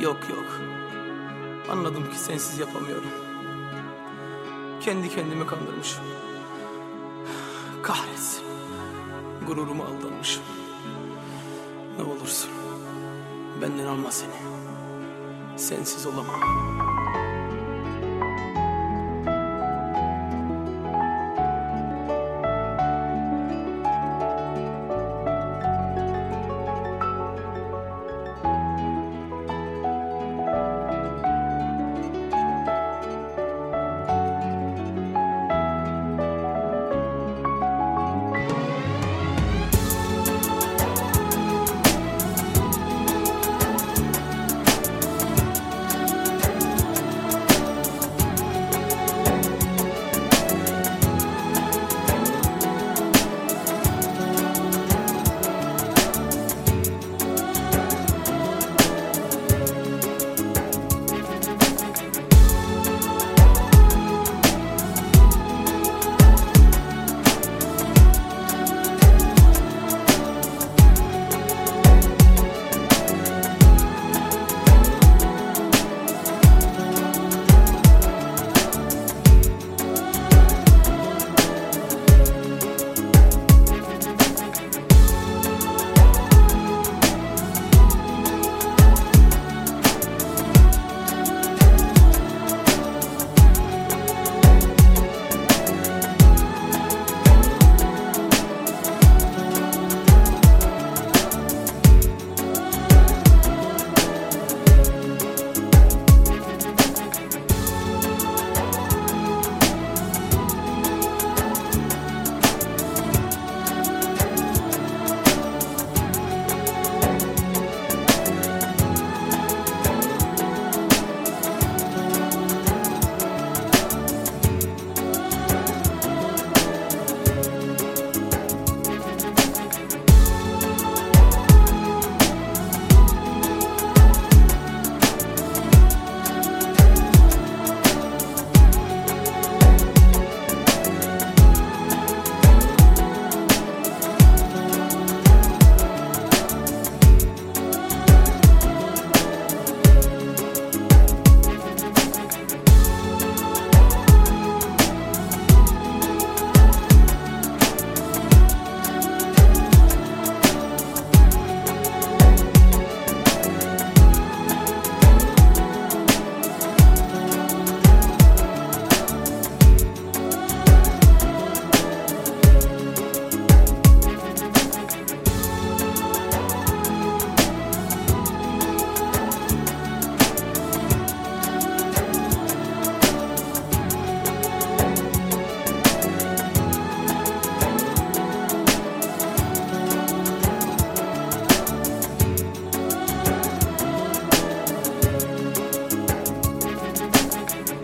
Yok yok. Anladım ki sensiz yapamıyorum. Kendi kendimi kandırmışım. Kahretsin. Gururuma aldanmışım. Ne olursun. Benden alma seni. Sensiz olamam.